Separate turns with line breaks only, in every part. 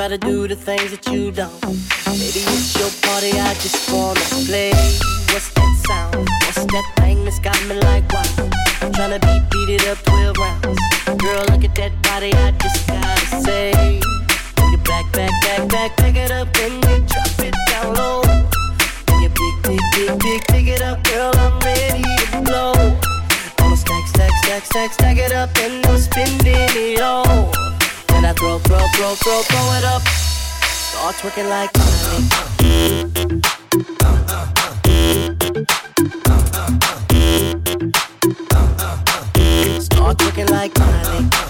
try to do the things that you don't. Maybe it's your party, I just wanna play. What's that sound? What's that thing that's got me like wow? I'm trying to beat, beat it up 12 rounds. Girl, look at that body, I just gotta say. Bring it back, back, back, back, back it up and you drop it down low. Bring it big, big, big, big, pick it up, girl, I'm ready to blow. I'ma stack, stack, stack, stack, stack it up and I'm spending it all. When I throw, throw, throw, throw, throw it up. Start twerking like Miley. Start twerking like Miley.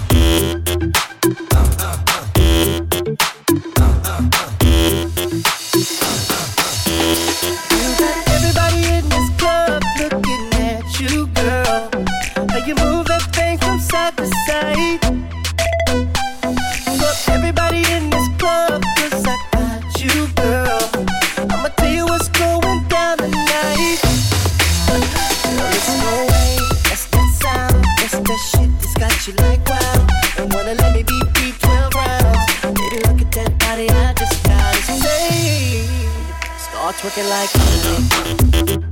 Twerking like.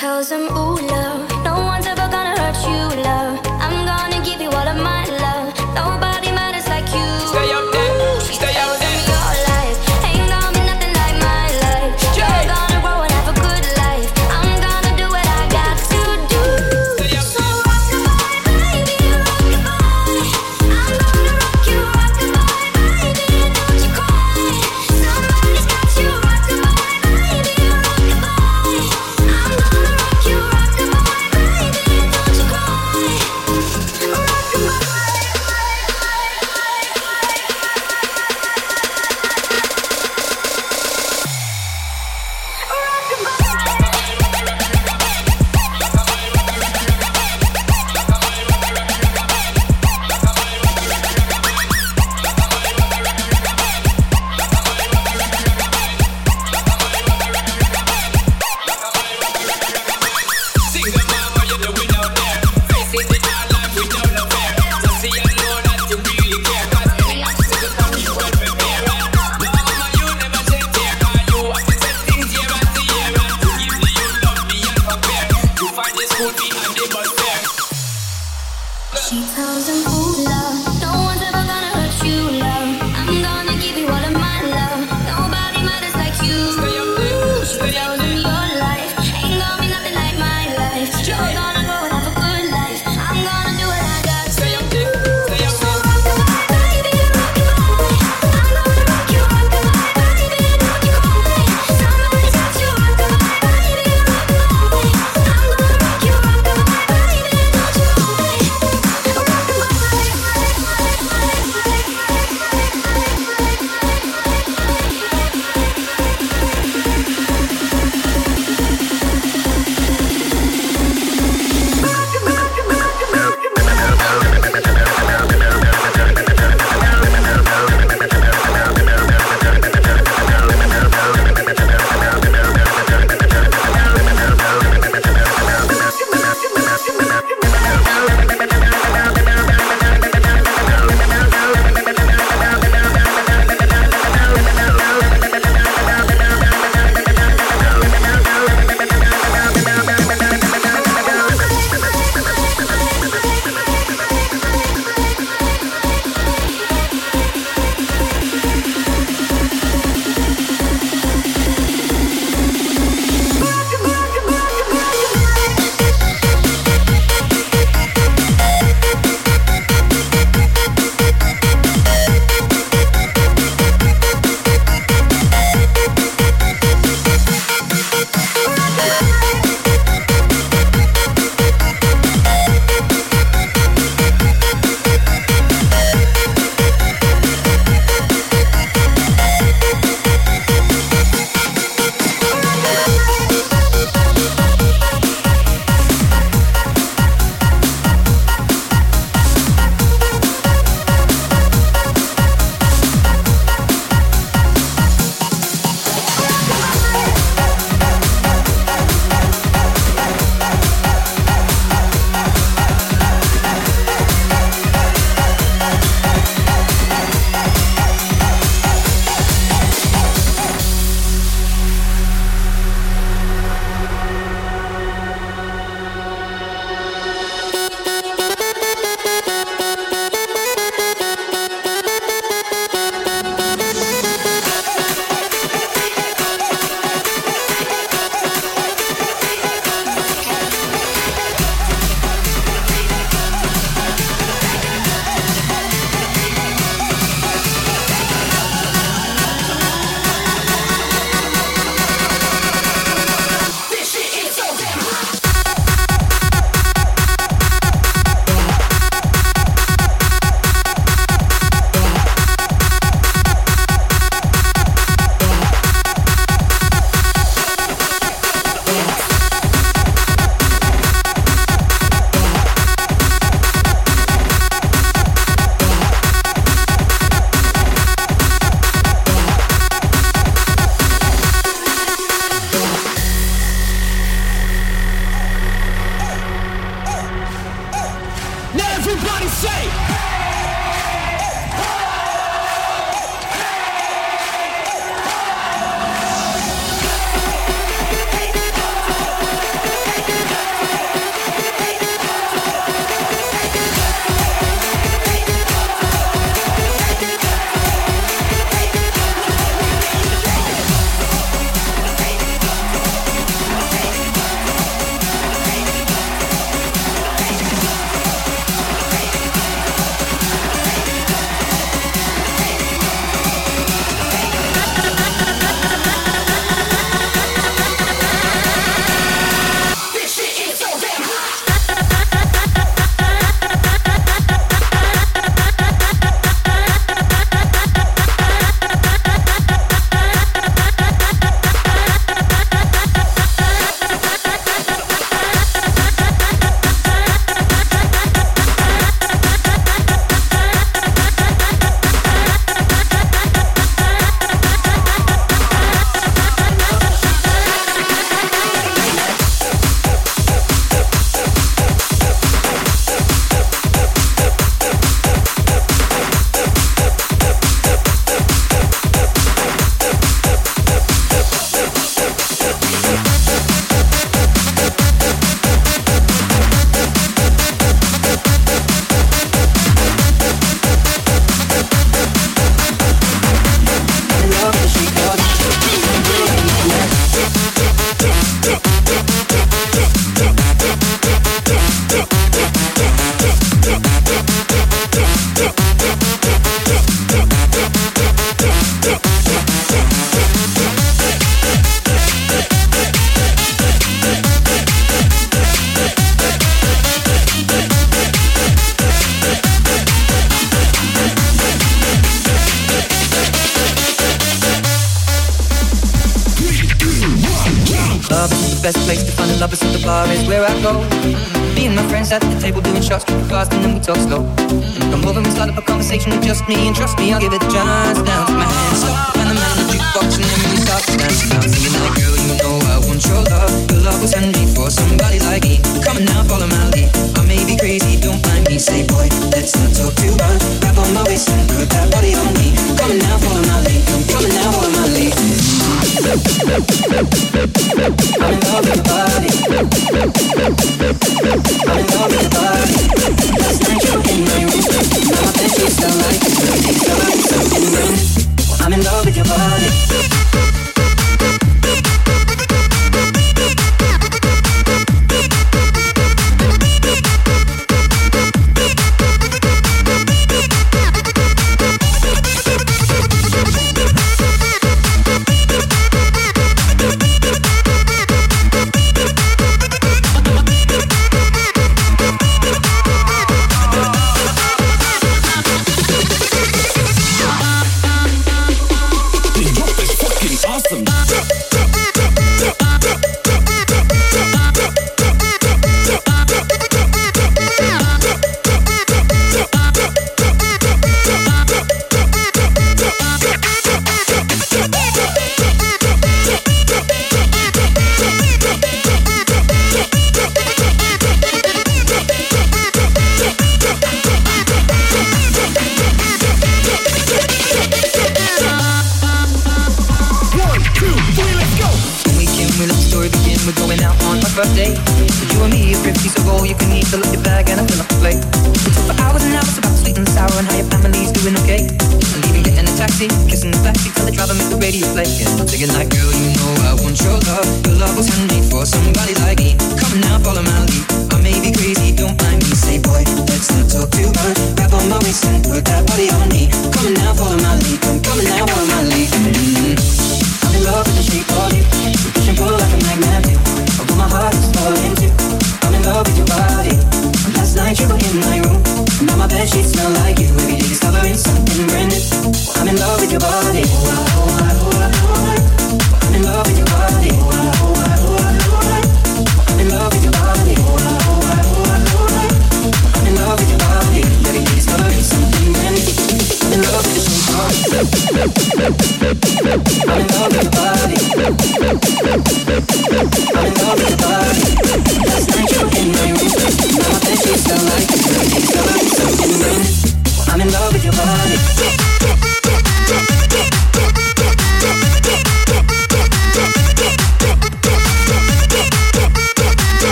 Tells him, Ooh, love, no one's ever gonna hurt you, love.